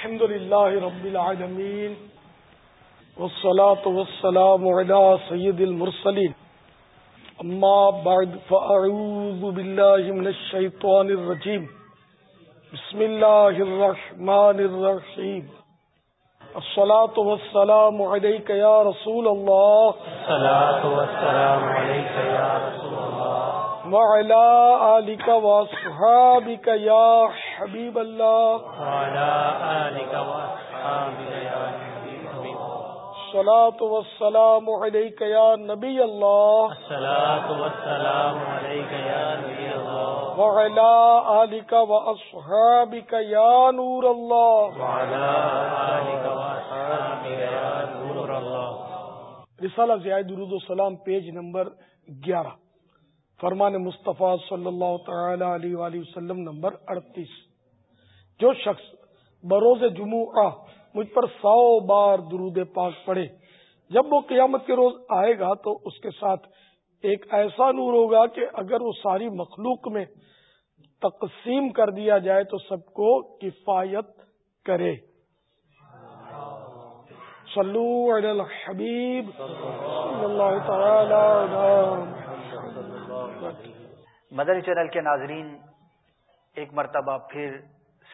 الحمد لله رب العالمين والصلاة والسلام على سيد المرسلين. أما بعد فأعوذ بالله من الشيطان الرجيم. بسم الله الرحمن الرحيم. الصلاة والسلام عليك يا رسول الله. الصلاة والسلام عليك يا رسول الله. وعلى آلك وصحابك يا حبيب حبيب الله الصلاة والسلام عليك يا نبي الله الصلاة والسلام عليك يا نبي الله. وعلى آلك وأصحابك يا نور الله وعلى آلك وصحابك يا نور الله. رسالہ زیاد درود و سلام پیج نمبر گیارہ. فرمان مصطفیٰ صلی اللہ تعالی علیہ وآلہ وسلم نمبر اڑتیس. جو شخص بروز جمعہ مجھ پر سو بار درود پاک پڑھے، جب وہ قیامت کے روز آئے گا تو اس کے ساتھ ایک ایسا نور ہوگا کہ اگر وہ ساری مخلوق میں تقسیم کر دیا جائے تو سب کو کفایت کرے۔ صلو علی الحبیب۔ صلی اللہ تعالی علی چینل کے ناظرین، ایک مرتبہ پھر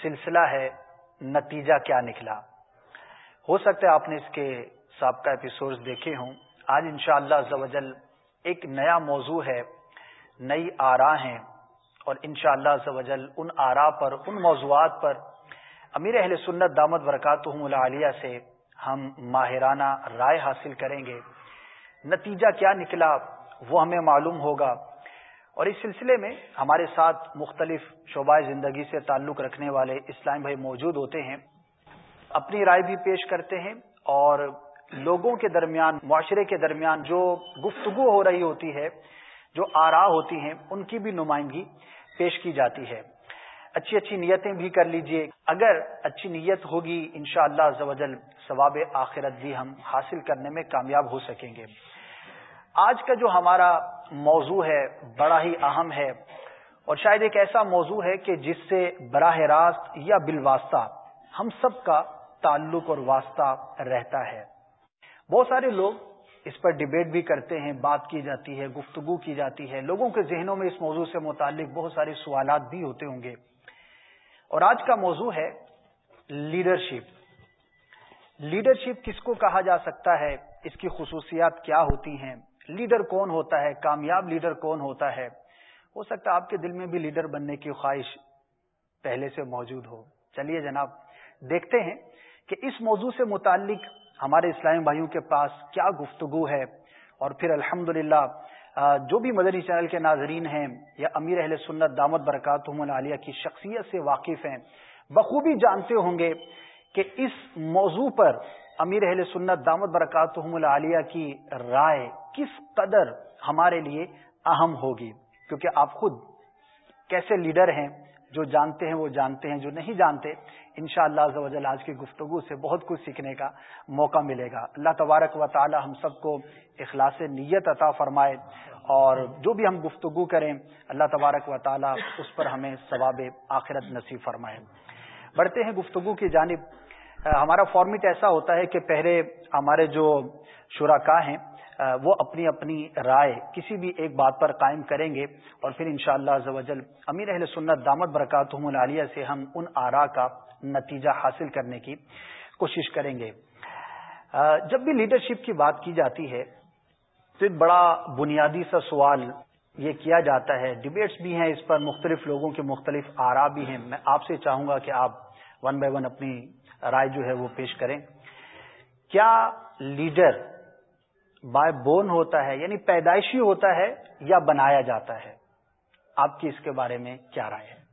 سلسلہ ہے، نتیجہ کیا نکلا۔ ہو سکتا ہے آپ نے اس کے سابقہ ایپیسوڈز دیکھے ہوں۔ آج انشاءاللہ شاء ایک نیا موضوع ہے، نئی آرا ہیں۔ اور انشاءاللہ شاء ان آرا پر، ان موضوعات پر امیر اہل سنت دامت برکات العالیہ سے ہم ماہرانہ رائے حاصل کریں گے۔ نتیجہ کیا نکلا وہ ہمیں معلوم ہوگا۔ اور اس سلسلے میں ہمارے ساتھ مختلف شعبۂ زندگی سے تعلق رکھنے والے اسلام بھائی موجود ہوتے ہیں۔ اپنی رائے بھی پیش کرتے ہیں اور لوگوں کے درمیان، معاشرے کے درمیان جو گفتگو ہو رہی ہوتی ہے، جو آرا ہوتی ہیں، ان کی بھی نمائندگی پیش کی جاتی ہے۔ اچھی اچھی نیتیں بھی کر لیجیے۔ اگر اچھی نیت ہوگی، انشاءاللہ شاء اللہ ثواب آخرت بھی ہم حاصل کرنے میں کامیاب ہو سکیں گے۔ آج کا جو ہمارا موضوع ہے، بڑا ہی اہم ہے اور شاید ایک ایسا موضوع ہے کہ جس سے براہ راست یا بالواسطہ ہم سب کا تعلق اور واسطہ رہتا ہے۔ بہت سارے لوگ اس پر ڈبیٹ بھی کرتے ہیں، بات کی جاتی ہے، گفتگو کی جاتی ہے۔ لوگوں کے ذہنوں میں اس موضوع سے متعلق بہت سارے سوالات بھی ہوتے ہوں گے۔ اور آج کا موضوع ہے لیڈرشپ۔ لیڈرشپ کس کو کہا جا سکتا ہے؟ اس کی خصوصیات کیا ہوتی ہیں؟ لیڈر کون ہوتا ہے؟ کامیاب لیڈر کون ہوتا ہے؟ ہو سکتا ہے آپ کے دل میں بھی لیڈر بننے کی خواہش پہلے سے موجود ہو۔ چلیے جناب، دیکھتے ہیں کہ اس موضوع سے متعلق ہمارے اسلامی بھائیوں کے پاس کیا گفتگو ہے۔ اور پھر الحمد جو بھی مدنی چینل کے ناظرین ہیں یا امیر اہل سنت دامت برکات عالیہ کی شخصیت سے واقف ہیں، بخوبی جانتے ہوں گے کہ اس موضوع پر امیر اہل سنت دامت برکات العالیہ کی رائے کس قدر ہمارے لیے اہم ہوگی؟ کیونکہ آپ خود کیسے لیڈر ہیں، جو جانتے ہیں وہ جانتے ہیں، جو نہیں جانتے ان شاء اللہ آج کی گفتگو سے بہت کچھ سیکھنے کا موقع ملے گا۔ اللہ تبارک و تعالی ہم سب کو اخلاص نیت عطا فرمائے اور جو بھی ہم گفتگو کریں، اللہ تبارک و تعالی اس پر ہمیں ثواب آخرت نصیب فرمائے۔ بڑھتے ہیں گفتگو کی جانب، ہمارا فارمیٹ ایسا ہوتا ہے کہ پہلے ہمارے جو شرکا ہیں وہ اپنی اپنی رائے کسی بھی ایک بات پر قائم کریں گے اور پھر انشاءاللہ شاء اللہ امیر اہل سنت دامت برکات العالیہ سے ہم ان آرا کا نتیجہ حاصل کرنے کی کوشش کریں گے۔ جب بھی لیڈرشپ کی بات کی جاتی ہے تو ایک بڑا بنیادی سا سوال یہ کیا جاتا ہے۔ ڈبیٹس بھی ہیں اس پر، مختلف لوگوں کے مختلف آرا بھی ہیں۔ میں آپ سے چاہوں گا کہ آپ ون بائی ون اپنی رائے جو ہے وہ پیش کریں۔ کیا لیڈر بائی بون ہوتا ہے یعنی پیدائشی ہوتا ہے یا بنایا جاتا ہے۔ آپ کی اس کے بارے میں کیا رائے ہے؟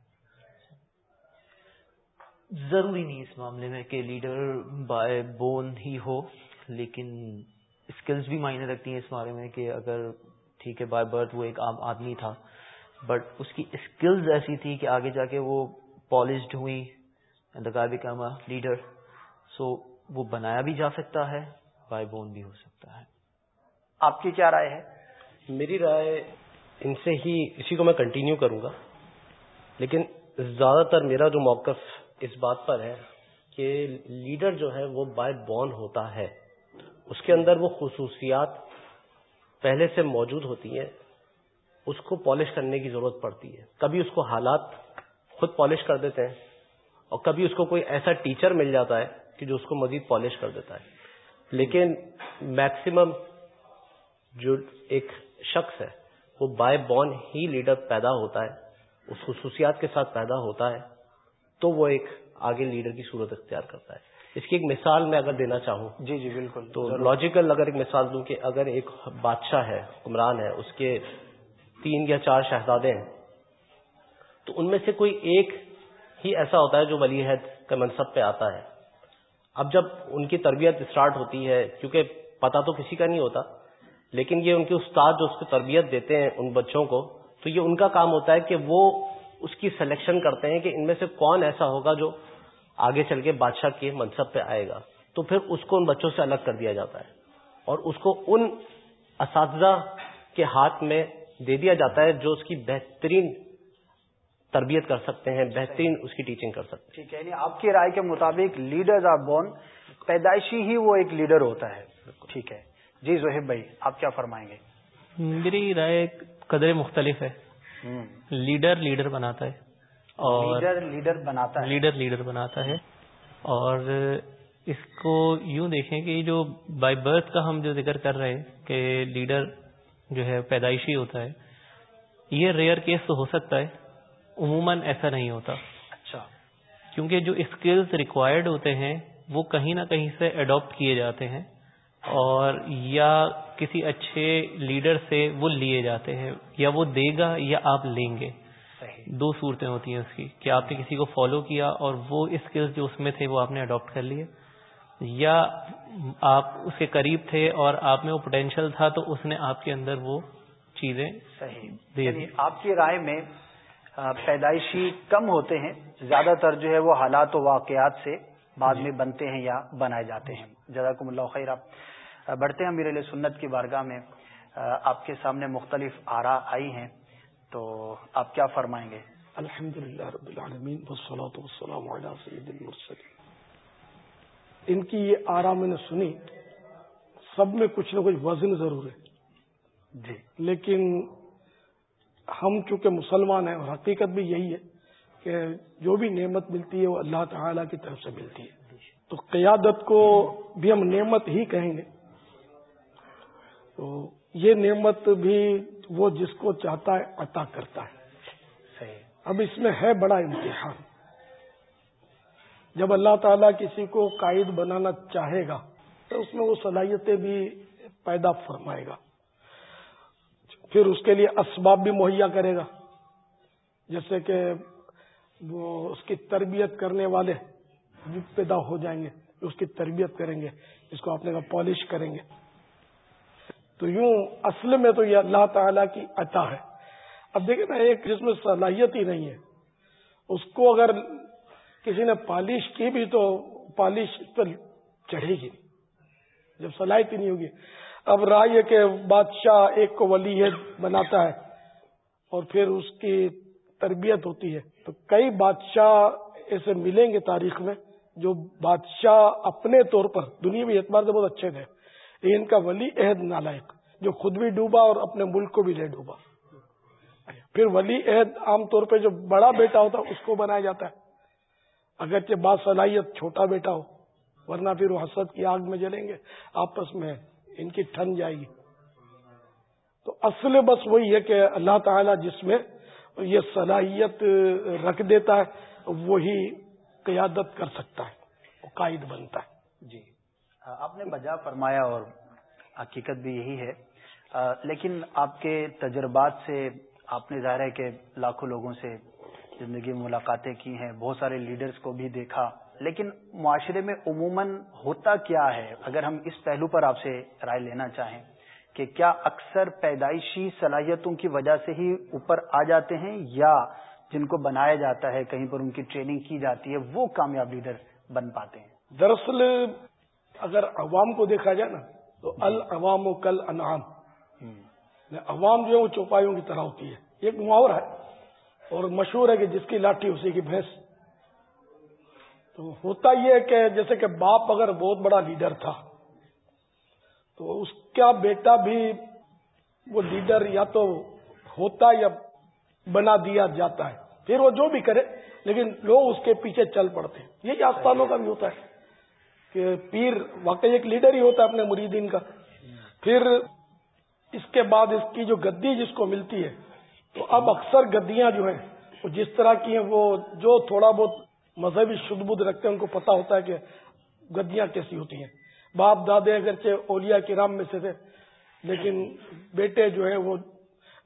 ضروری نہیں اس معاملے میں کہ لیڈر بائی بون ہی ہو، لیکن اسکلز بھی معنی رکھتی ہیں اس بارے میں کہ اگر ٹھیک ہے بائی برتھ وہ ایک عام آدمی تھا بٹ اس کی اسکلز ایسی تھی کہ آگے جا کے وہ پالشڈ ہوئی لیڈر سو وہ بنایا بھی جا سکتا ہے بائی بون بھی ہو سکتا ہے۔ آپ کی کیا رائے ہے؟ میری رائے ان سے ہی، اسی کو میں کنٹینیو کروں گا۔ لیکن زیادہ تر میرا جو موقف اس بات پر ہے کہ لیڈر جو ہے وہ بائی بورن ہوتا ہے۔ اس کے اندر وہ خصوصیات پہلے سے موجود ہوتی ہیں، اس کو پالش کرنے کی ضرورت پڑتی ہے۔ کبھی اس کو حالات خود پالش کر دیتے ہیں اور کبھی اس کو کوئی ایسا ٹیچر مل جاتا ہے کہ جو اس کو مزید پالش کر دیتا ہے۔ لیکن میکسیمم جو ایک شخص ہے وہ بائی بورن ہی لیڈر پیدا ہوتا ہے اس خصوصیات کے ساتھ پیدا ہوتا ہے تو وہ ایک آگے لیڈر کی صورت اختیار کرتا ہے۔ اس کی ایک مثال میں اگر دینا چاہوں جی جی بالکل۔ تو لاجیکل اگر ایک مثال دوں کہ اگر ایک بادشاہ ہے حکمران ہے اس کے تین یا چار شہزادے ہیں تو ان میں سے کوئی ایک ہی ایسا ہوتا ہے جو ولی عہد کے منصب پہ آتا ہے۔ اب جب ان کی تربیت اسٹارٹ ہوتی ہے کیونکہ پتا تو کسی کا نہیں ہوتا لیکن یہ ان کے استاد جو اس کو تربیت دیتے ہیں ان بچوں کو تو یہ ان کا کام ہوتا ہے کہ وہ اس کی سلیکشن کرتے ہیں کہ ان میں سے کون ایسا ہوگا جو آگے چل کے بادشاہ کے منصب پہ آئے گا۔ تو پھر اس کو ان بچوں سے الگ کر دیا جاتا ہے اور اس کو ان اساتذہ کے ہاتھ میں دے دیا جاتا ہے جو اس کی بہترین تربیت کر سکتے ہیں بہترین اس کی ٹیچنگ کر سکتے ہیں۔ ٹھیک ہے یعنی آپ کی رائے کے مطابق لیڈرز آر بورن پیدائشی ہی وہ ایک لیڈر ہوتا ہے۔ ٹھیک ہے۔ جی زہیب بھائی آپ کیا فرمائیں گے؟ میری رائے قدر مختلف ہے۔ لیڈر لیڈر بناتا ہے اور لیڈر لیڈر بناتا ہے۔ لیڈر لیڈر بناتا ہے۔ اور اس کو یوں دیکھیں کہ جو بائی برتھ کا ہم جو ذکر کر رہے ہیں کہ لیڈر جو ہے پیدائشی ہوتا ہے یہ ریئر کیس تو ہو سکتا ہے عموماً ایسا نہیں ہوتا۔ اچھا۔ کیونکہ جو اسکلز ریکوائرڈ ہوتے ہیں وہ کہیں نہ کہیں سے اڈاپٹ کیے جاتے ہیں۔ اور یا کسی اچھے لیڈر سے وہ لیے جاتے ہیں یا وہ دے گا یا آپ لیں گے۔ دو صورتیں ہوتی ہیں اس کی کہ آپ نے کسی کو فالو کیا اور وہ اسکلز جو اس میں تھے وہ آپ نے اڈاپٹ کر لیے۔ یا آپ اس کے قریب تھے اور آپ میں وہ پوٹینشیل تھا تو اس نے آپ کے اندر وہ چیزیں صحیح۔ یعنی آپ کی رائے میں پیدائشی کم ہوتے ہیں زیادہ تر جو ہے وہ حالات و واقعات سے بعد میں بنتے ہیں یا بنائے جاتے ہیں۔ جزاکم اللہ خیر آپ بڑھتے ہیں۔ امیر علیہ سنت کی بارگاہ میں آپ کے سامنے مختلف آرا آئی ہیں۔ تو آپ کیا فرمائیں گے؟ الحمد للہ رب العالمین والسلام علی سید المرسلین۔ ان کی یہ آرا میں نے سنی سب میں کچھ نہ کچھ وزن ضرور ہے۔ جی۔ لیکن ہم چونکہ مسلمان ہیں اور حقیقت بھی یہی ہے کہ جو بھی نعمت ملتی ہے وہ اللہ تعالی کی طرف سے ملتی ہے۔ تو قیادت کو بھی ہم نعمت ہی کہیں گے۔ تو یہ نعمت بھی وہ جس کو چاہتا ہے عطا کرتا ہے۔ اب اس میں ہے بڑا امتحان۔ جب اللہ تعالیٰ کسی کو قائد بنانا چاہے گا تو اس میں وہ صلاحیتیں بھی پیدا فرمائے گا۔ پھر اس کے لیے اسباب بھی مہیا کرے گا۔ جیسے کہ وہ اس کی تربیت کرنے والے بھی پیدا ہو جائیں گے اس کی تربیت کریں گے اس کو اپنے کا پالش کریں گے۔ تو یوں اصل میں تو یہ اللہ تعالی کی عطا ہے۔ اب دیکھیں نا ایک جس میں صلاحیت ہی نہیں ہے۔ اس کو اگر کسی نے پالش کی بھی تو پالش پر چڑھے گی۔ جب صلاحیت ہی نہیں ہوگی۔ اب رائے کہ بادشاہ ایک کو ولی بناتا ہے اور پھر اس کی تربیت ہوتی ہے۔ تو کئی بادشاہ ایسے ملیں گے تاریخ میں جو بادشاہ اپنے طور پر دنیا بھی اعتبار سے بہت اچھے تھے۔ ان کا ولی عہد نالائق۔ جو خود بھی ڈوبا اور اپنے ملک کو بھی لے ڈوبا۔ پھر ولی عہد عام طور پہ جو بڑا بیٹا ہوتا ہے، اس کو بنایا جاتا ہے۔ اگرچہ بات صلاحیت چھوٹا بیٹا ہو، ورنہ پھر وہ حسد کی آگ میں جلیں گے، آپس میں ان کی ٹھن جائے گی۔ تو اصل بس وہی ہے کہ اللہ تعالی جس میں یہ صلاحیت رکھ دیتا ہے، وہی قیادت کر سکتا ہے، وہ قائد بنتا ہے۔ جی۔ آپ نے بجا فرمایا اور حقیقت بھی یہی ہے لیکن آپ کے تجربات سے آپ نے ظاہر ہے کہ لاکھوں لوگوں سے زندگی میں ملاقاتیں کی ہیں، بہت سارے لیڈرز کو بھی دیکھا۔ لیکن معاشرے میں عموماً ہوتا کیا ہے؟ اگر ہم اس پہلو پر آپ سے رائے لینا چاہیں کہ کیا اکثر پیدائشی صلاحیتوں کی وجہ سے ہی اوپر آ جاتے ہیں یا جن کو بنایا جاتا ہے، کہیں پر ان کی ٹریننگ کی جاتی ہے، وہ کامیاب لیڈر بن پاتے ہیں؟ دراصل اگر عوام کو دیکھا جائے نا، تو العوام و کل انعام عوام جو ہے وہ چوپایوں کی طرح ہوتی ہے ایک محاورہ ہے۔ اور مشہور ہے کہ جس کی لاٹھی اسی کی بھینس۔ تو ہوتا یہ کہ جیسے کہ باپ اگر بہت بڑا لیڈر تھا، تو اس کا بیٹا بھی وہ لیڈر یا تو ہوتا یا بنا دیا جاتا ہے۔ پھر وہ جو بھی کرے، لیکن لوگ اس کے پیچھے چل پڑتے ہیں۔ یہی آستانوں کا بھی ہوتا ہے کہ پیر واقعی ایک لیڈر ہی ہوتا ہے اپنے مریدین کا۔ پھر اس کے بعد اس کی جو گدی جس کو ملتی ہے، تو اب اکثر گدیاں جو ہیں، وہ جس طرح کی ہیں، وہ جو تھوڑا بہت مذہبی شد بدھ رکھتے ہیں، ان کو پتا ہوتا ہے کہ گدیاں کیسی ہوتی ہیں۔ باپ دادے اگرچہ اولیا کرام میں سے تھے، لیکن بیٹے جو ہے وہ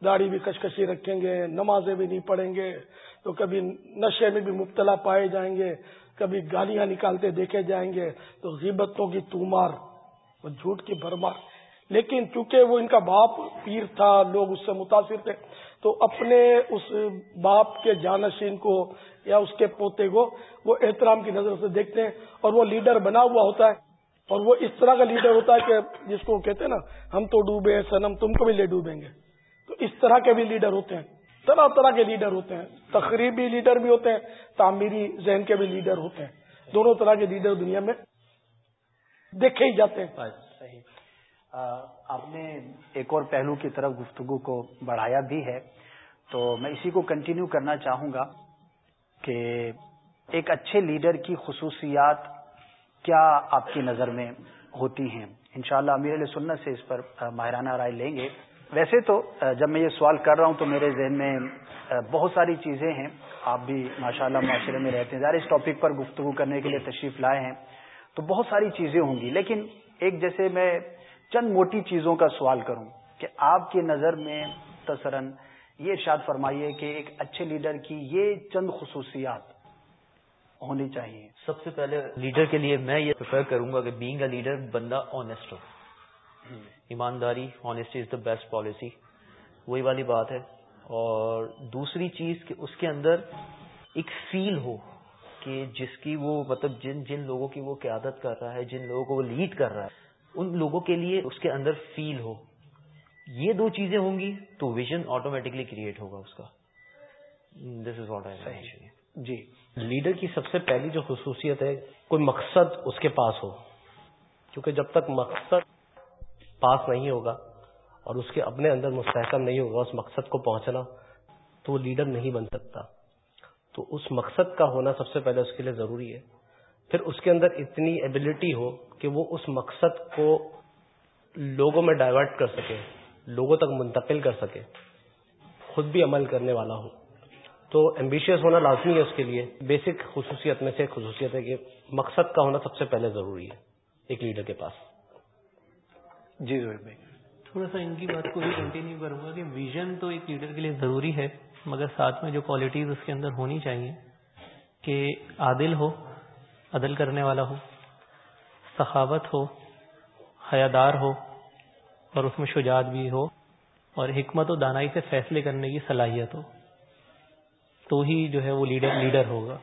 داڑھی بھی کشکشی رکھیں گے، نمازیں بھی نہیں پڑھیں گے، تو کبھی نشے میں بھی مبتلا پائے جائیں گے، کبھی گالیاں نکالتے دیکھے جائیں گے، تو غیبتوں کی تومار وہ جھوٹ کی بھرمار۔ لیکن چونکہ وہ ان کا باپ پیر تھا، لوگ اس سے متاثر تھے، تو اپنے اس باپ کے جانشین کو یا اس کے پوتے کو وہ احترام کی نظر سے دیکھتے ہیں اور وہ لیڈر بنا ہوا ہوتا ہے۔ اور وہ اس طرح کا لیڈر ہوتا ہے کہ جس کو کہتے ہیں نا، ہم تو ڈوبے سنم، تم کو بھی لے ڈوبیں گے۔ تو اس طرح کے بھی لیڈر ہوتے ہیں، طرح طرح کے لیڈر ہوتے ہیں۔ تقریبی لیڈر بھی ہوتے ہیں، تعمیری ذہن کے بھی لیڈر ہوتے ہیں۔ دونوں طرح کے لیڈر دنیا میں دیکھے ہی جاتے ہیں۔ آپ نے ایک اور پہلو کی طرف گفتگو کو بڑھایا بھی ہے، تو میں اسی کو کنٹینیو کرنا چاہوں گا کہ ایک اچھے لیڈر کی خصوصیات کیا آپ کی نظر میں ہوتی ہیں؟ انشاءاللہ امیر علیہ سنت سے اس پر ماہرانہ رائے لیں گے۔ ویسے تو جب میں یہ سوال کر رہا ہوں تو میرے ذہن میں بہت ساری چیزیں ہیں۔ آپ بھی ماشاءاللہ معاشرے میں رہتے ہیں۔ ظاہر اس ٹاپک پر گفتگو کرنے کے لیے تشریف لائے ہیں۔ تو بہت ساری چیزیں ہوں گی۔ لیکن ایک جیسے میں چند موٹی چیزوں کا سوال کروں کہ آپ کی نظر میں تصرن یہ ارشاد فرمائیے کہ ایک اچھے لیڈر کی یہ چند خصوصیات ہونی چاہیے۔ سب سے پہلے لیڈر کے لیے میں یہ پریفر کروں گا کہ بینگ اے لیڈر بندہ آنےسٹ ہو۔ ایمانداری honesty is the best policy وہی والی بات ہے۔ اور دوسری چیز کہ اس کے اندر ایک فیل ہو کہ جس کی وہ مطلب جن جن لوگوں کی وہ قیادت کر رہا ہے، جن لوگوں کو وہ لیڈ کر رہا ہے۔ ان لوگوں کے لیے اس کے اندر فیل ہو۔ یہ دو چیزیں ہوں گی تو ویژن آٹومیٹکلی کریٹ ہوگا اس کا۔ دس is what I G. Leader کی سب سے پہلی جو خصوصیت ہے، کوئی مقصد اس کے پاس ہو۔ کیونکہ جب تک مقصد پاس نہیں ہوگا اور اس کے اپنے اندر مستحکم نہیں ہوگا، اس مقصد کو پہنچنا، تو وہ لیڈر نہیں بن سکتا۔ تو اس مقصد کا ہونا سب سے پہلے اس کے لیے ضروری ہے۔ پھر اس کے اندر اتنی ایبلٹی ہو کہ وہ اس مقصد کو لوگوں میں ڈائیورٹ کر سکے لوگوں تک منتقل کر سکے خود بھی عمل کرنے والا ہو۔ تو ایمبیشیس ہونا لازمی ہے اس کے لیے۔ بیسک خصوصیت میں سے ایک خصوصیت ہے کہ مقصد کا ہونا سب سے پہلے ضروری ہے ایک لیڈر کے پاس۔ جی زہر بھائی۔ تھوڑا سا ان کی بات کو بھی کنٹینیو کروں گا کہ ویژن تو ایک لیڈر کے لیے ضروری ہے مگر ساتھ میں جو کوالٹیز اس کے اندر ہونی چاہیے کہ عادل ہو عدل کرنے والا ہو، سخاوت ہو، حیادار ہو اور اس میں شجاعت بھی ہو اور حکمت و دانائی سے فیصلے کرنے کی صلاحیت ہو، تو ہی جو ہے وہ لیڈر لیڈر ہوگا۔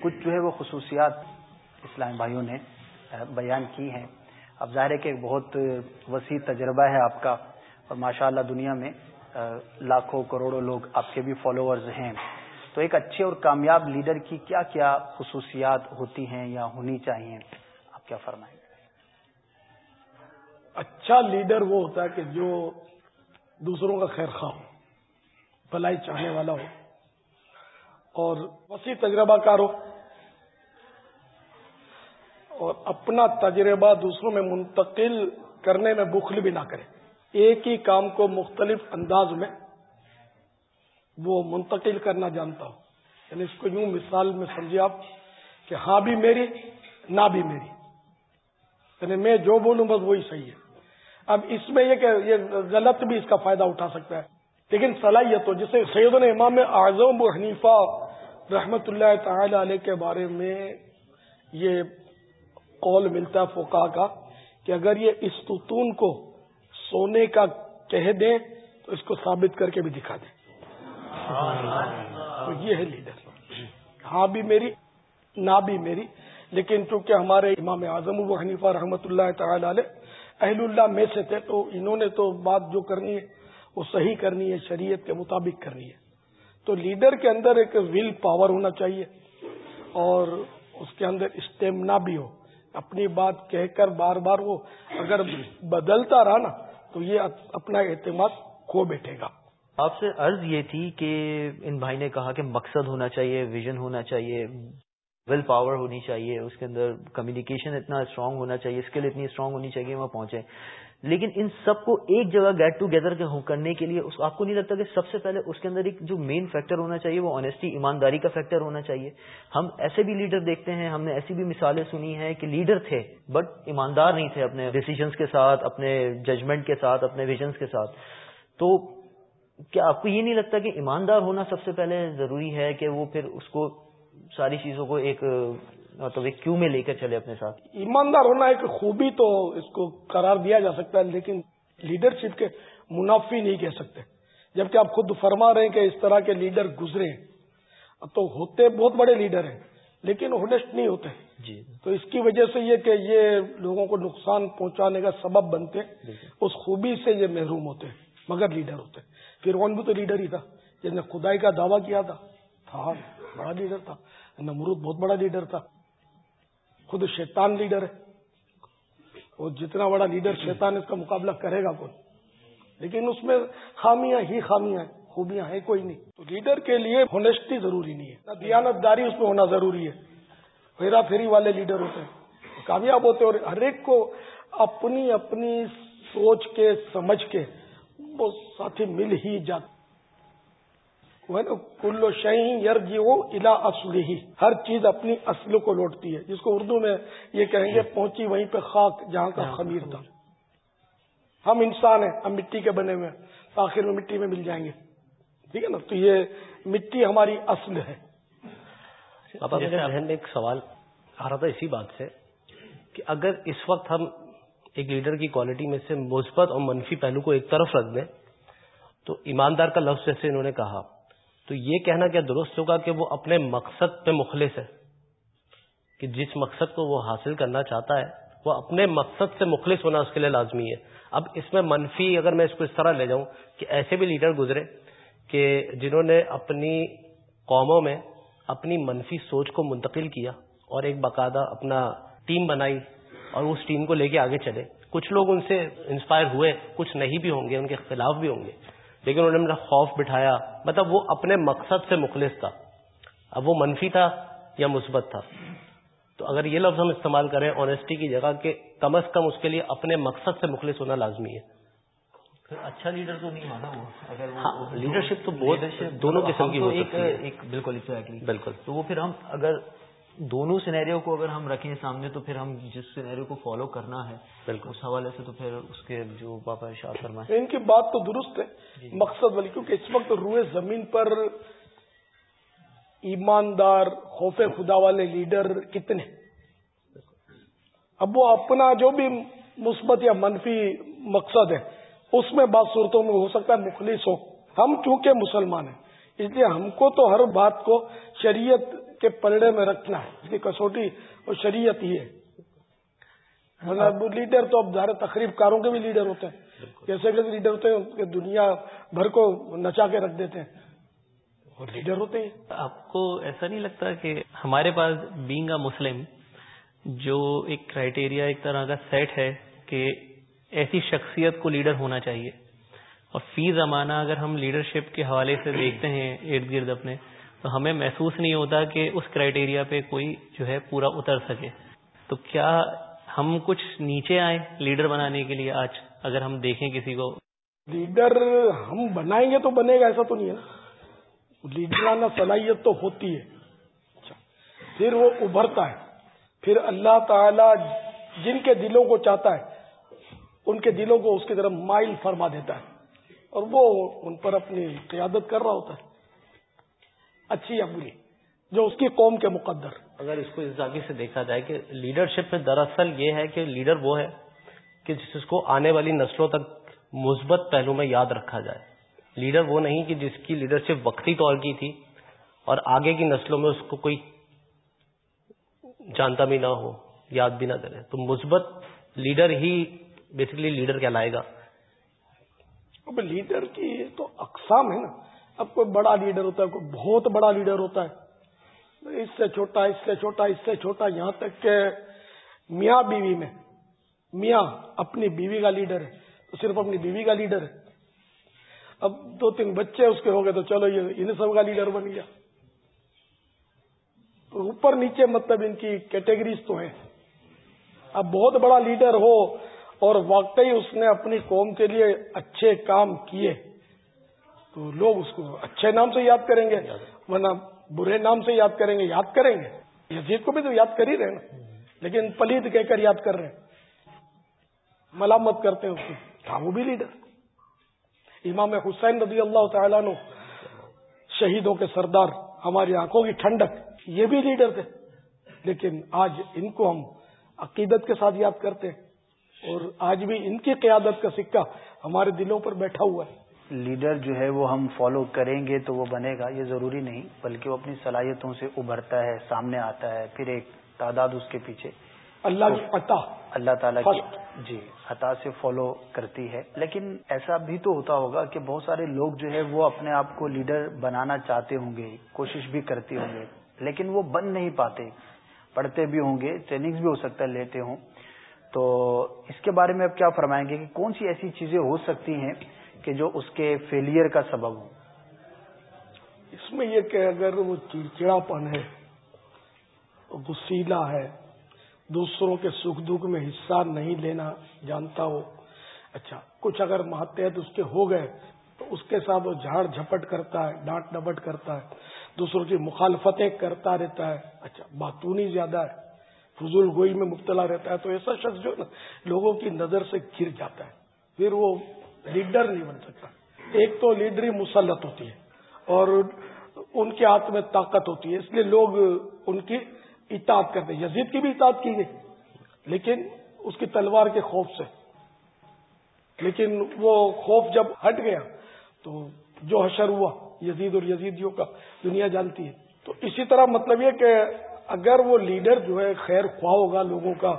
کچھ جو ہے وہ خصوصیات اسلام بھائیوں نے بیان کی ہیں۔ اب ظاہر ہے کہ بہت وسیع تجربہ ہے آپ کا اور ماشاء اللہ دنیا میں لاکھوں کروڑوں لوگ آپ کے بھی فالوورز ہیں۔ تو ایک اچھے اور کامیاب لیڈر کی کیا کیا خصوصیات ہوتی ہیں یا ہونی چاہیے؟ آپ کیا فرمائیں گے؟ اچھا لیڈر وہ ہوتا ہے کہ جو دوسروں کا خیر خواہ ہو، بھلائی چاہنے والا ہو اور وسیع تجربہ کار ہو اور اپنا تجربہ دوسروں میں منتقل کرنے میں بخل بھی نہ کرے۔ ایک ہی کام کو مختلف انداز میں وہ منتقل کرنا جانتا ہو یعنی اس کو یوں مثال میں سمجھے آپ کہ ہاں بھی میری، نہ بھی میری۔ یعنی میں جو بولوں بس وہی صحیح ہے۔ اب اس میں یہ کہ یہ غلط بھی اس کا فائدہ اٹھا سکتا ہے۔ لیکن صلاحیت ہو، جسے سید امام اعظم و حنیفہ رحمت اللہ تعالی علیہ کے بارے میں یہ قول ملتا ہے فوکا کا کہ اگر یہ استون کو سونے کا کہہ دیں تو اس کو ثابت کر کے بھی دکھا دیں۔ تو یہ ہے لیڈر۔ ہاں بھی میری نہ بھی میری۔ لیکن چونکہ ہمارے امام اعظم و حنیفہ رحمۃ اللہ تعالی علیہ اہل اللہ میں سے تھے تو انہوں نے تو بات جو کرنی ہے وہ صحیح کرنی ہے شریعت کے مطابق کرنی ہے۔ تو لیڈر کے اندر ایک ول پاور ہونا چاہیے اور اس کے اندر اسٹیمنا بھی ہو۔ اپنی بات کہہ کر بار بار وہ اگر بدلتا رہا نا تو یہ اپنا اعتماد کھو بیٹھے گا۔ آپ سے عرض یہ تھی کہ ان بھائی نے کہا کہ مقصد ہونا چاہیے ویژن ہونا چاہیے ول پاور ہونی چاہیے، اس کے اندر کمیونیکیشن اتنا اسٹرانگ ہونا چاہیے اسکل اتنی اسٹرانگ ہونی چاہیے، وہاں پہنچے۔ لیکن ان سب کو ایک جگہ گیٹ ٹوگیدر کرنے کے لیے آپ کو نہیں لگتا کہ سب سے پہلے اس کے اندر ایک جو مین فیکٹر ہونا چاہیے، وہ آنےسٹی ایمانداری کا فیکٹر ہونا چاہیے۔ ہم ایسے بھی لیڈر دیکھتے ہیں، ہم نے ایسی بھی مثالیں سنی ہیں کہ لیڈر تھے بٹ ایماندار نہیں تھے اپنے ڈسیزنس کے ساتھ، اپنے ججمنٹ کے ساتھ، اپنے ویژنس کے ساتھ۔ تو کیا آپ کو یہ نہیں لگتا کہ ایماندار ہونا سب سے پہلے ضروری ہے کہ وہ پھر اس کو ساری چیزوں کو ایک مطلب ایک کیوں میں لے کر چلے اپنے ساتھ؟ ایماندار ہونا ایک خوبی تو اس کو قرار دیا جا سکتا ہے لیکن لیڈرشپ کے منافی نہیں کہہ سکتے۔ جبکہ آپ خود فرما رہے ہیں کہ اس طرح کے لیڈر گزرے ہیں۔ تو ہوتے بہت بڑے لیڈر ہیں لیکن ہونیسٹ نہیں ہوتے۔ جی۔ تو اس کی وجہ سے یہ کہ یہ لوگوں کو نقصان پہنچانے کا سبب بنتے اس خوبی سے یہ محروم ہوتے مگر لیڈر ہوتے۔ فرعون بھی تو لیڈر ہی تھا۔ جس نے خدائی کا دعویٰ کیا تھا تھا، بڑا لیڈر تھا۔ نمرود بہت بڑا لیڈر تھا۔ خود شیطان لیڈر ہے۔ وہ جتنا بڑا لیڈر شیطان اس کا مقابلہ کرے گا کون؟ لیکن اس میں خامیاں ہی خامیاں ہیں، خوبیاں ہیں، کوئی نہیں۔ تو لیڈر کے لیے ہونیسٹی ضروری نہیں ہے۔ دیانت داری اس میں ہونا ضروری ہے۔ پھیرا پھیری والے لیڈر ہوتے ہیں۔ کامیاب ہوتے ہیں اور ہر ایک کو اپنی اپنی سوچ کے، سمجھ کے وہ ساتھی مل ہی جاتے کلو شہی یار جی وہ الا اصلی ہی ہر چیز اپنی اصل کو لوٹتی ہے۔ جس کو اردو میں یہ کہیں گے پہنچی وہیں پہ خاک جہاں کا خمیر تھا۔ ہم انسان ہیں ہم مٹی کے بنے ہوئے آخر میں مٹی میں مل جائیں گے۔ ٹھیک ہے نا؟ تو یہ مٹی ہماری اصل ہے۔ میرے ذہن میں ایک سوال آ رہا تھا اسی بات سے کہ اگر اس وقت ہم ایک لیڈر کی کوالٹی میں سے مثبت اور منفی پہلو کو ایک طرف رکھ دیں۔ تو ایماندار کا لفظ جیسے انہوں نے کہا۔ تو یہ کہنا کیا درست ہوگا کہ وہ اپنے مقصد پہ مخلص ہے، کہ جس مقصد کو وہ حاصل کرنا چاہتا ہے، وہ اپنے مقصد سے مخلص ہونا اس کے لیے لازمی ہے۔ اب اس میں منفی اگر میں اس کو اس طرح لے جاؤں کہ ایسے بھی لیڈر گزرے کہ جنہوں نے اپنی قوموں میں اپنی منفی سوچ کو منتقل کیا اور ایک باقاعدہ اپنا ٹیم بنائی۔ اور اس ٹیم کو لے کے آگے چلے۔ کچھ لوگ ان سے انسپائر ہوئے کچھ نہیں بھی ہوں گے ان کے خلاف بھی ہوں گے۔ لیکن انہوں نے میرا خوف بٹھایا۔ مطلب وہ اپنے مقصد سے مخلص تھا۔ اب وہ منفی تھا یا مثبت تھا؟ تو اگر یہ لفظ ہم استعمال کریں آنےسٹی کی جگہ کہ کم از کم اس کے لیے اپنے مقصد سے مخلص ہونا لازمی ہے۔ اچھا لیڈر تو نہیں مانا وہ۔ اگر لیڈرشپ ہاں، تو بہت دونوں قسم کی بالکل بالکل۔ تو وہ پھر ہم اگر دونوں سینیریو کو اگر ہم رکھیں سامنے تو پھر ہم جس سینیریو کو فالو کرنا ہے بالکل۔ اس حوالے سے تو پھر اس کے جو پاپا شاہ فرمائے۔ ان کی بات تو درست ہے جی۔ مقصد والی کیونکہ اس وقت روئے زمین پر ایماندار خوف خدا والے لیڈر کتنے؟ اب وہ اپنا جو بھی مثبت یا منفی مقصد ہے اس میں بعض صورتوں میں ہو سکتا ہے مخلص ہو۔ ہم چونکہ مسلمان ہیں اس لیے ہم کو تو ہر بات کو شریعت کے پلڑے میں رکھنا ہے۔ اس کی کسوٹی اور شریعت ہی ہے۔ مطلب لیڈر تو اب ظاہر تقریب کاروں کے بھی لیڈر ہوتے ہیں۔ کیسے کیسے لیڈر ہوتے ہیں کہ دنیا بھر کو نچا کے رکھ دیتے ہیں۔ اور لیڈر ہوتے ہیں۔ آپ کو ایسا نہیں لگتا کہ ہمارے پاس بینگ اے مسلم جو ایک کرائٹیریا ایک طرح کا سیٹ ہے کہ ایسی شخصیت کو لیڈر ہونا چاہیے۔ اور فی زمانہ اگر ہم لیڈرشپ کے حوالے سے دیکھتے ہیں ارد گرد اپنے تو ہمیں محسوس نہیں ہوتا کہ اس کرائٹیریا پہ کوئی جو ہے پورا اتر سکے۔ تو کیا ہم کچھ نیچے آئیں لیڈر بنانے کے لیے آج اگر ہم دیکھیں کسی کو؟ لیڈر ہم بنائیں گے تو بنے گا، ایسا تو نہیں ہے لیڈرانہ صلاحیت تو ہوتی ہے۔ اچھا، پھر وہ ابھرتا ہے۔ پھر اللہ تعالی جن کے دلوں کو چاہتا ہے، ان کے دلوں کو اس کی طرف مائل فرما دیتا ہے۔ اور وہ ان پر اپنی قیادت کر رہا ہوتا ہے۔ اچھی یا بری جو اس کی قوم کے مقدر۔ اگر اس کو اس زاویے سے دیکھا جائے کہ لیڈرشپ میں دراصل یہ ہے کہ لیڈر وہ ہے کہ جس کو آنے والی نسلوں تک مثبت پہلو میں یاد رکھا جائے۔ لیڈر وہ نہیں کہ جس کی لیڈرشپ وقتی طور کی تھی اور آگے کی نسلوں میں اس کو کوئی جانتا بھی نہ ہو یاد بھی نہ کرے تو مثبت لیڈر ہی بیسکلی لیڈر کہلائے گا۔ اب لیڈر کی تو اقسام ہے نا۔ اب کوئی بڑا لیڈر ہوتا ہے، کوئی بہت بڑا لیڈر ہوتا ہے۔ اس سے چھوٹا، اس سے چھوٹا، اس سے چھوٹا، یہاں تک کہ میاں بیوی میں۔ میاں اپنی بیوی کا لیڈر ہے، تو صرف اپنی بیوی کا لیڈر ہے۔ اب دو تین بچے اس کے ہو گئے تو چلو یہ ان سب کا لیڈر بن گیا۔ تو اوپر نیچے مطلب ان کی کیٹیگریز تو ہیں۔ اب بہت بڑا لیڈر ہو اور واقعی اس نے اپنی قوم کے لیے اچھے کام کیے۔ تو لوگ اس کو اچھے نام سے یاد کریں گے ورنہ برے نام سے یاد کریں گے یاد کریں گے۔ یزید کو بھی تو یاد کر ہی رہے نا لیکن پلیت کہہ کر یاد کر رہے ہیں۔ ملامت کرتے ہیں اس کی تھا وہ بھی لیڈر۔ امام حسین رضی اللہ تعالیٰ نو شہیدوں کے سردار ہماری آنکھوں کی ٹھنڈک یہ بھی لیڈر تھے۔ لیکن آج ان کو ہم عقیدت کے ساتھ یاد کرتے ہیں۔ اور آج بھی ان کی قیادت کا سکہ ہمارے دلوں پر بیٹھا ہوا ہے۔ لیڈر جو ہے وہ ہم فالو کریں گے تو وہ بنے گا یہ ضروری نہیں بلکہ وہ اپنی صلاحیتوں سے ابھرتا ہے سامنے آتا ہے پھر ایک تعداد اس کے پیچھے اللہ کی عطا اللہ تعالیٰ کی جی عطا سے فالو کرتی ہے۔ لیکن ایسا بھی تو ہوتا ہوگا کہ بہت سارے لوگ جو ہے وہ اپنے آپ کو لیڈر بنانا چاہتے ہوں گے کوشش بھی کرتے ہوں گے لیکن وہ بن نہیں پاتے۔ پڑھتے بھی ہوں گے ٹریننگ بھی ہو سکتا ہے لیتے ہوں۔ تو اس کے بارے میں اب کیا فرمائیں گے کہ کون سی ایسی چیزیں ہو سکتی ہیں کہ جو اس کے فیلئر کا سبب ہو۔ اس میں یہ کہ اگر وہ چڑچڑا پن ہے غسیلا ہے، دوسروں کے سکھ دکھ میں حصہ نہیں لینا جانتا ہو اچھا کچھ اگر ماتحت اس کے ہو گئے تو اس کے ساتھ وہ جھاڑ جھپٹ کرتا ہے، ڈانٹ ڈپٹ کرتا ہے، دوسروں کی مخالفتیں کرتا رہتا ہے اچھا باتونی زیادہ ہے، فضول گوئی میں مبتلا رہتا ہے، تو ایسا شخص جو نا لوگوں کی نظر سے گر جاتا ہے، پھر وہ لیڈر نہیں بن سکتا۔ ایک تو لیڈری مسلط ہوتی ہے اور ان کے ہاتھ میں طاقت ہوتی ہے، اس لیے لوگ ان کی اطاعت کرتے ہیں۔ یزید کی بھی اطاعت کی گئی، لیکن اس کی تلوار کے خوف سے۔ لیکن وہ خوف جب ہٹ گیا تو جو حشر ہوا، یزید اور یزیدیوں کا، دنیا جانتی ہے۔ تو اسی طرح مطلب یہ کہ اگر وہ لیڈر جو ہے خیر خواہ ہوگا لوگوں کا،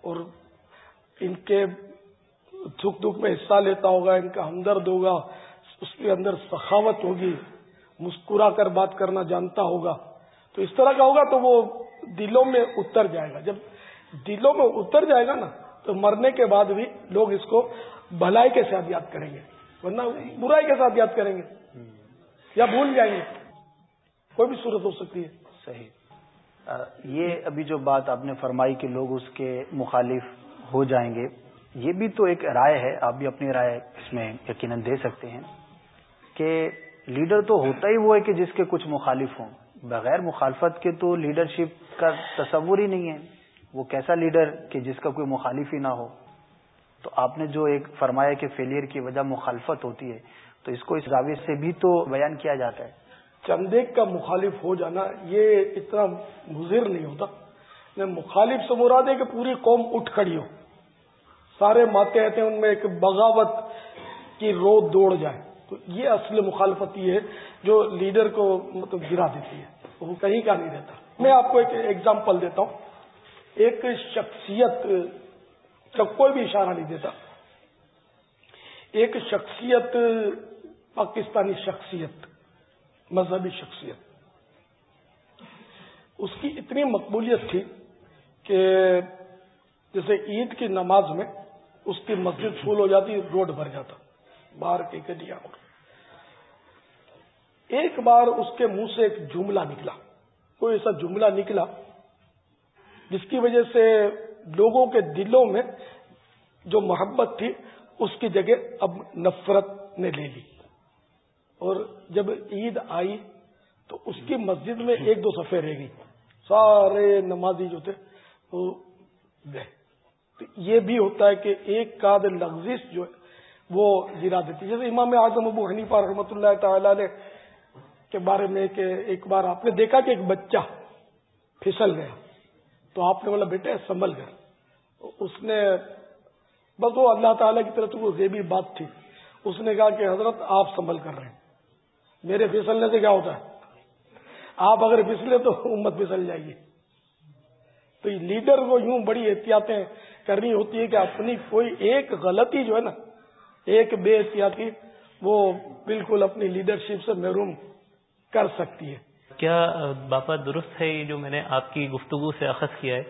اور ان کے دکھ دکھ میں حصہ لیتا ہوگا، ان کا ہمدرد ہوگا، اس کے اندر سخاوت ہوگی، مسکرا کر بات کرنا جانتا ہوگا۔ تو اس طرح کا ہوگا تو وہ دلوں میں اتر جائے گا۔ جب دلوں میں اتر جائے گا نا، تو مرنے کے بعد بھی لوگ اس کو بھلائی کے ساتھ یاد کریں گے، ورنہ برائی کے ساتھ یاد کریں گے۔ یا بھول جائیں گے۔ کوئی بھی صورت ہو سکتی ہے۔ صحیح۔ یہ ابھی جو بات آپ نے فرمائی کہ لوگ اس کے مخالف ہو جائیں گے یہ بھی تو ایک رائے ہے، آپ بھی اپنی رائے اس میں یقیناً دے سکتے ہیں کہ لیڈر تو ہوتا ہی وہ ہے کہ جس کے کچھ مخالف ہوں۔ بغیر مخالفت کے تو لیڈرشپ کا تصور ہی نہیں ہے۔ وہ کیسا لیڈر کہ جس کا کوئی مخالف ہی نہ ہو۔ تو آپ نے جو ایک فرمایا کہ فیلئر کی وجہ مخالفت ہوتی ہے، تو اس کو اس راوی سے بھی تو بیان کیا جاتا ہے۔ چندیک کا مخالف ہو جانا یہ اتنا مضر نہیں ہوتا۔ مخالف سے مراد ہے کہ پوری قوم اٹھ کھڑی ہو۔ سارے ماتے ہیں ان میں ایک بغاوت کی رو دوڑ جائے۔ تو یہ اصل مخالفت یہ ہے جو لیڈر کو مطلب گرا دیتی ہے۔ وہ کہیں کا نہیں رہتا۔ میں آپ کو ایک ایگزامپل دیتا ہوں۔ ایک شخصیت کا کوئی بھی اشارہ نہیں دیتا۔ ایک شخصیت، پاکستانی شخصیت، مذہبی شخصیت۔ اس کی اتنی مقبولیت تھی کہ جیسے عید کی نماز میں اس کی مسجد فل ہو جاتی، روڈ بھر جاتا، باہر کی گڈیاں۔ ایک بار اس کے منہ سے ایک جملہ نکلا۔ کوئی ایسا جملہ نکلا جس کی وجہ سے لوگوں کے دلوں میں جو محبت تھی، اس کی جگہ اب نفرت نے لے لی۔ اور جب عید آئی تو اس کی مسجد میں ایک دو صفحے رہ گئی۔ سارے نمازی جو تھے وہ گئے۔ تو یہ بھی ہوتا ہے کہ ایک کاد لغزش جو ہے، وہ گرا دیتی جیسے امام اعظم ابو حنیفہ رحمۃ اللہ تعالی علیہ کے بارے میں کہ ایک بار آپ نے دیکھا کہ ایک بچہ پھسل گیا۔ تو آپ نے بولا، بیٹے، سنبھل گیا۔ اس نے بس وہ اللہ تعالیٰ کی طرف وہ غیبی بات تھی۔ اس نے کہا کہ حضرت، آپ سنبھل کر رہے ہیں۔ میرے پھسلنے سے کیا ہوتا ہے؟ آپ اگر پھسلے تو امت پھسل جائے گی۔ تو لیڈر کو یوں بڑی احتیاطیں کرنی ہوتی ہے کہ اپنی کوئی ایک غلطی جو ہے نا ایک بے احتیاطی وہ بالکل اپنی لیڈرشپ سے محروم کر سکتی ہے۔ کیا باپا درست ہے یہ جو میں نے آپ کی گفتگو سے اخذ کیا ہے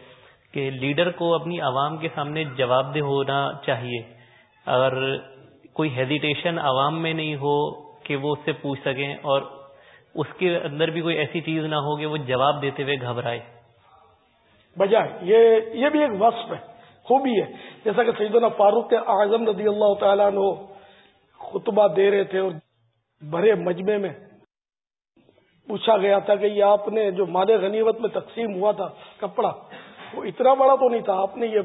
کہ لیڈر کو اپنی عوام کے سامنے جواب دہ ہونا چاہیے۔ اگر کوئی ہیزیٹیشن عوام میں نہیں ہو کہ وہ اس سے پوچھ سکیں اور اس کے اندر بھی کوئی ایسی چیز نہ ہو کہ وہ جواب دیتے ہوئے گھبرائے۔ بجائے یہ یہ بھی ایک وصف ہے۔ خوبی ہے۔ جیسا کہ سیدنا فاروق اعظم رضی اللہ تعالیٰ نے خطبہ دے رہے تھے اور بھرے مجمے میں پوچھا گیا تھا کہ یہ آپ نے جو مال غنیمت میں تقسیم ہوا تھا کپڑا، وہ اتنا بڑا تو نہیں تھا، آپ نے یہ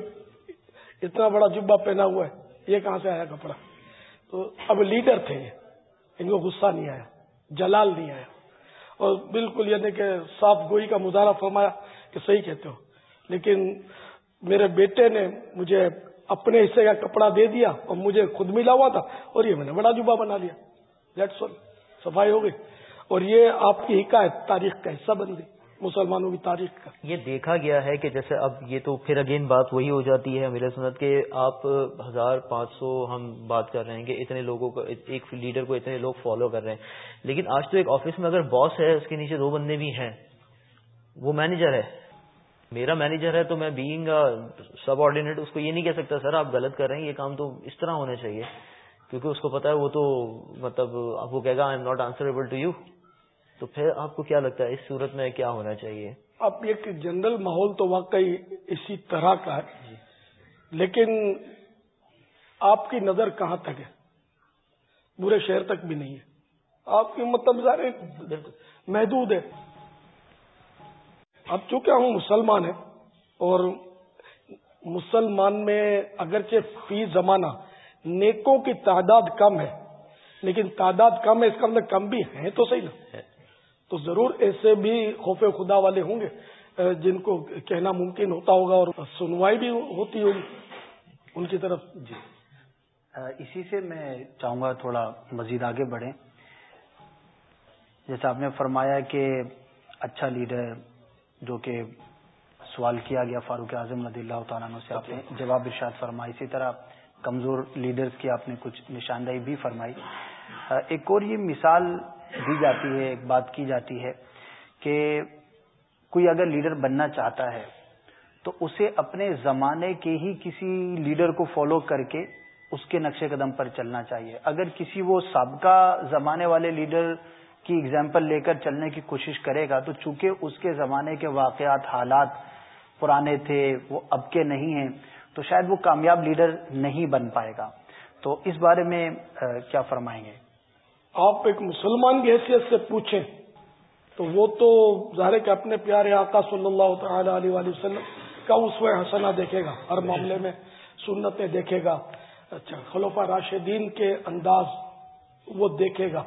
اتنا بڑا جبا پہنا ہوا ہے، یہ کہاں سے آیا کپڑا؟ تو اب لیڈر تھے یہ، ان کو غصہ نہیں آیا، جلال نہیں آیا۔ اور بالکل یعنی کہ صاف گوئی کا مظاہرہ فرمایا کہ صحیح کہتے ہو، لیکن میرے بیٹے نے مجھے اپنے حصے کا کپڑا دے دیا اور مجھے خود ملا ہوا تھا اور یہ میں نے بڑا جبا بنا لیا۔ لیٹس صفائی ہو گئی۔ اور یہ آپ کی حکایت، تاریخ کا حصہ بن گئی۔ مسلمانوں کی تاریخ کا۔ یہ دیکھا گیا ہے کہ جیسے اب یہ تو پھر اگین بات وہی ہو جاتی ہے میرے سنت کہ آپ ہزار پانچ سو ہم بات کر رہے ہیں کہ اتنے لوگوں کو، ایک لیڈر کو اتنے لوگ فالو کر رہے ہیں۔ لیکن آج تو ایک آفس میں اگر باس ہے، اس کے نیچے دو بندے بھی ہیں، وہ مینیجر ہے۔ میرا مینیجر ہے تو میں بینگ سب آرڈینیٹ اس کو یہ نہیں کہہ سکتا سر آپ غلط کر رہے ہیں یہ کام تو اس طرح ہونا چاہیے. کیونکہ اس کو پتا ہے وہ تو مطلب آپ کو کہے گا I am not answerable to you تو پھر آپ کو کیا لگتا ہے اس صورت میں کیا ہونا چاہیے؟ اب ایک جنرل ماحول تو واقعی اسی طرح کا ہے۔ لیکن آپ کی نظر کہاں تک ہے؟ برے شہر تک بھی نہیں ہے۔ آپ کی مطلب ظاہر محدود ہے۔ اب چونکہ ہم مسلمان ہیں اور مسلمان میں اگرچہ فی زمانہ نیکوں کی تعداد کم ہے لیکن تعداد کم ہے اس کا مطلب کم بھی ہیں تو صحیح نا۔ تو ضرور ایسے بھی خوف خدا والے ہوں گے جن کو کہنا ممکن ہوتا ہوگا اور سنوائی بھی ہوتی ہوگی ان کی طرف۔ جی۔ اسی سے میں چاہوں گا تھوڑا مزید آگے بڑھیں۔ جیسا آپ نے فرمایا کہ اچھا لیڈر جو کہ سوال کیا گیا فاروق اعظم رضی اللہ تعالیٰ سے آپ نے جواب ارشاد فرمایا اسی طرح کمزور لیڈرز کی آپ نے کچھ نشاندہی بھی فرمائی۔ ایک اور یہ مثال دی جاتی ہے ایک بات کی جاتی ہے کہ کوئی اگر لیڈر بننا چاہتا ہے تو اسے اپنے زمانے کے ہی کسی لیڈر کو فالو کر کے اس کے نقش قدم پر چلنا چاہیے۔ اگر کسی وہ سابقہ زمانے والے لیڈر کی اگزامپل لے کر چلنے کی کوشش کرے گا تو چونکہ اس کے زمانے کے واقعات حالات پرانے تھے وہ اب کے نہیں ہیں تو شاید وہ کامیاب لیڈر نہیں بن پائے گا۔ تو اس بارے میں کیا فرمائیں گے؟ آپ ایک مسلمان کی حیثیت سے پوچھیں تو وہ تو ظاہر کہ اپنے پیارے آقا صلی اللہ تعالی علیہ وآلہ وسلم کا اس حسنہ دیکھے گا ہر معاملے میں سنتیں دیکھے گا۔ اچھا خلفہ راشدین کے انداز وہ دیکھے گا۔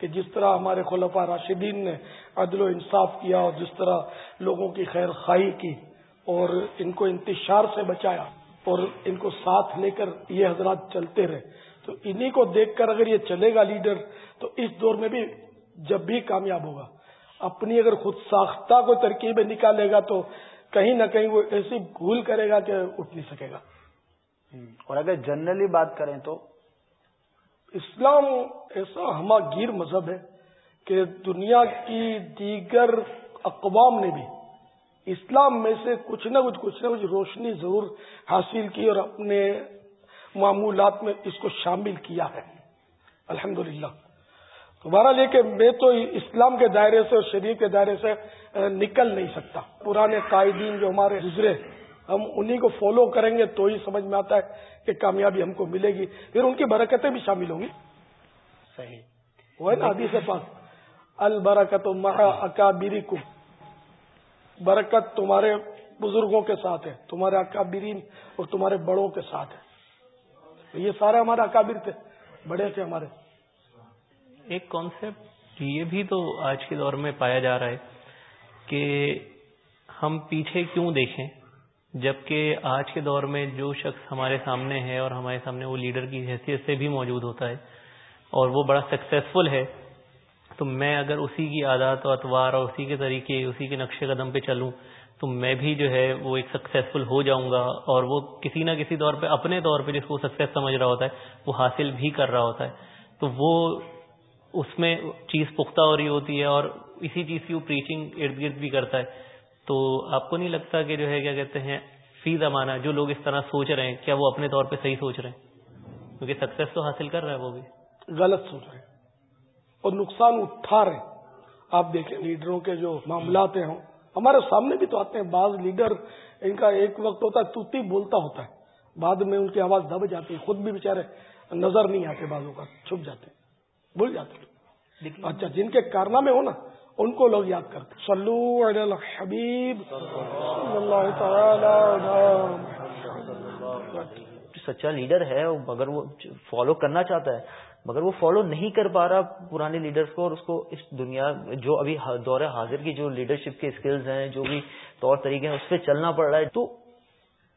کہ جس طرح ہمارے خلفہ راشدین نے عدل و انصاف کیا اور جس طرح لوگوں کی خیر خواہی کی اور ان کو انتشار سے بچایا اور ان کو ساتھ لے کر یہ حضرات چلتے رہے۔ تو انہی کو دیکھ کر اگر یہ چلے گا لیڈر تو اس دور میں بھی جب بھی کامیاب ہوگا۔ اپنی اگر خود ساختہ کو ترکیب نکالے گا تو کہیں نہ کہیں وہ ایسی بھول کرے گا کہ اٹھ نہیں سکے گا۔ اور اگر جنرلی بات کریں تو اسلام ایسا ہما گیر مذہب ہے کہ دنیا کی دیگر اقوام نے بھی اسلام میں سے کچھ نہ کچھ کچھ نہ کچھ روشنی ضرور حاصل کی اور اپنے معمولات میں اس کو شامل کیا ہے۔ الحمد للہ دوبارہ لے کے میں تو اسلام کے دائرے سے اور شریف کے دائرے سے نکل نہیں سکتا۔ پرانے قائدین جو ہمارے گزرے ہم انہی کو فالو کریں گے تو ہی سمجھ میں آتا ہے کہ کامیابی ہم کو ملے گی۔ پھر ان کی برکتیں بھی شامل ہوں گی۔ صحیح۔ وہ ہے نا حدیث پاس البرکت اکابری کو برکت تمہارے بزرگوں کے ساتھ ہے تمہارے اکابرین اور تمہارے بڑوں کے ساتھ ہے۔ یہ سارے ہمارے اکابر تھے بڑے تھے ہمارے۔ ایک کانسیپٹ یہ بھی تو آج کے دور میں پایا جا رہا ہے کہ ہم پیچھے کیوں دیکھیں؟ جبکہ آج کے دور میں جو شخص ہمارے سامنے ہے اور ہمارے سامنے وہ لیڈر کی حیثیت سے بھی موجود ہوتا ہے اور وہ بڑا سکسیزفل ہے، تو میں اگر اسی کی عادات و اتوار اور اسی کے طریقے، اسی کے نقش قدم پہ چلوں، تو میں بھی جو ہے وہ ایک سکسیزفل ہو جاؤں گا اور وہ کسی نہ کسی طور پہ، اپنے طور پہ جس کو سکسیز سمجھ رہا ہوتا ہے، وہ حاصل بھی کر رہا ہوتا ہے۔ تو وہ اس میں چیز پختہ ہو رہی ہوتی ہے اور اسی چیز کی وہ پریچنگ ارد گرد بھی کرتا ہے۔ تو آپ کو نہیں لگتا کہ جو ہے کیا کہتے ہیں فی زمانہ جو لوگ اس طرح سوچ رہے ہیں کیا وہ اپنے طور پہ صحیح سوچ رہے ہیں؟ کیونکہ سکسیس تو حاصل کر رہا ہے وہ بھی۔ غلط سوچ رہے ہیں۔ اور نقصان اٹھا رہے ہیں۔ آپ دیکھیں لیڈروں کے جو معاملات ہوں ہمارے سامنے بھی تو آتے ہیں۔ بعض لیڈر ان کا ایک وقت ہوتا ہے توتی بولتا ہوتا ہے۔ بعد میں ان کی آواز دب جاتی ہے۔ خود بھی بےچارے نظر نہیں آتے بازوں کا چھپ جاتے بھول جاتے اچھا جن کے کارنامے ہو نا ان کو لوگ یاد کرتے صلو علی الحبیب اللہ تعالی سچا لیڈر ہے مگر وہ فالو کرنا چاہتا ہے مگر وہ فالو نہیں کر پا رہا پرانے لیڈرز کو اور اس کو اس دنیا جو ابھی دور حاضر کی جو لیڈرشپ کے اسکلز ہیں جو بھی طور طریقے ہیں اس پہ چلنا پڑ رہا ہے۔ تو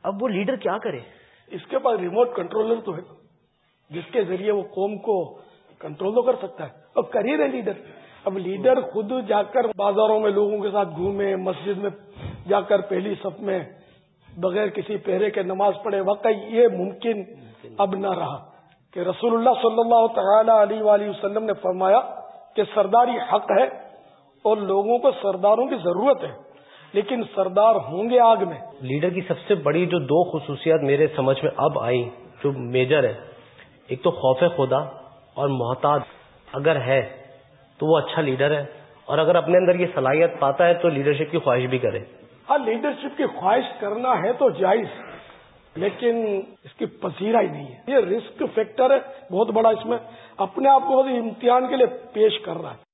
اب وہ لیڈر کیا کرے؟ اس کے پاس ریموٹ کنٹرولر تو ہے۔ جس کے ذریعے وہ قوم کو کنٹرول تو کر سکتا ہے۔ اب کر ہی رہے لیڈر۔ اب لیڈر خود جا کر بازاروں میں لوگوں کے ساتھ گھومے، مسجد میں جا کر پہلی صف میں بغیر کسی پہرے کے نماز پڑھے، واقعی یہ ممکن اب نہ رہا۔ کہ رسول اللہ صلی اللہ تعالی علیہ وآلہ وسلم نے فرمایا کہ سرداری حق ہے اور لوگوں کو سرداروں کی ضرورت ہے، لیکن سردار ہوں گے آگ میں۔ لیڈر کی سب سے بڑی جو دو خصوصیات میرے سمجھ میں اب آئی جو میجر ہے، ایک تو خوف خدا اور محتاط۔ اگر ہے تو وہ اچھا لیڈر ہے۔ اور اگر اپنے اندر یہ صلاحیت پاتا ہے تو لیڈرشپ کی خواہش بھی کرے۔ ہاں لیڈرشپ کی خواہش کرنا ہے تو جائز، لیکن اس کی پذیرا ہی نہیں ہے۔ یہ رسک فیکٹر ہے، بہت بڑا اس میں۔ اپنے آپ کو امتحان کے لیے پیش کر رہا ہے۔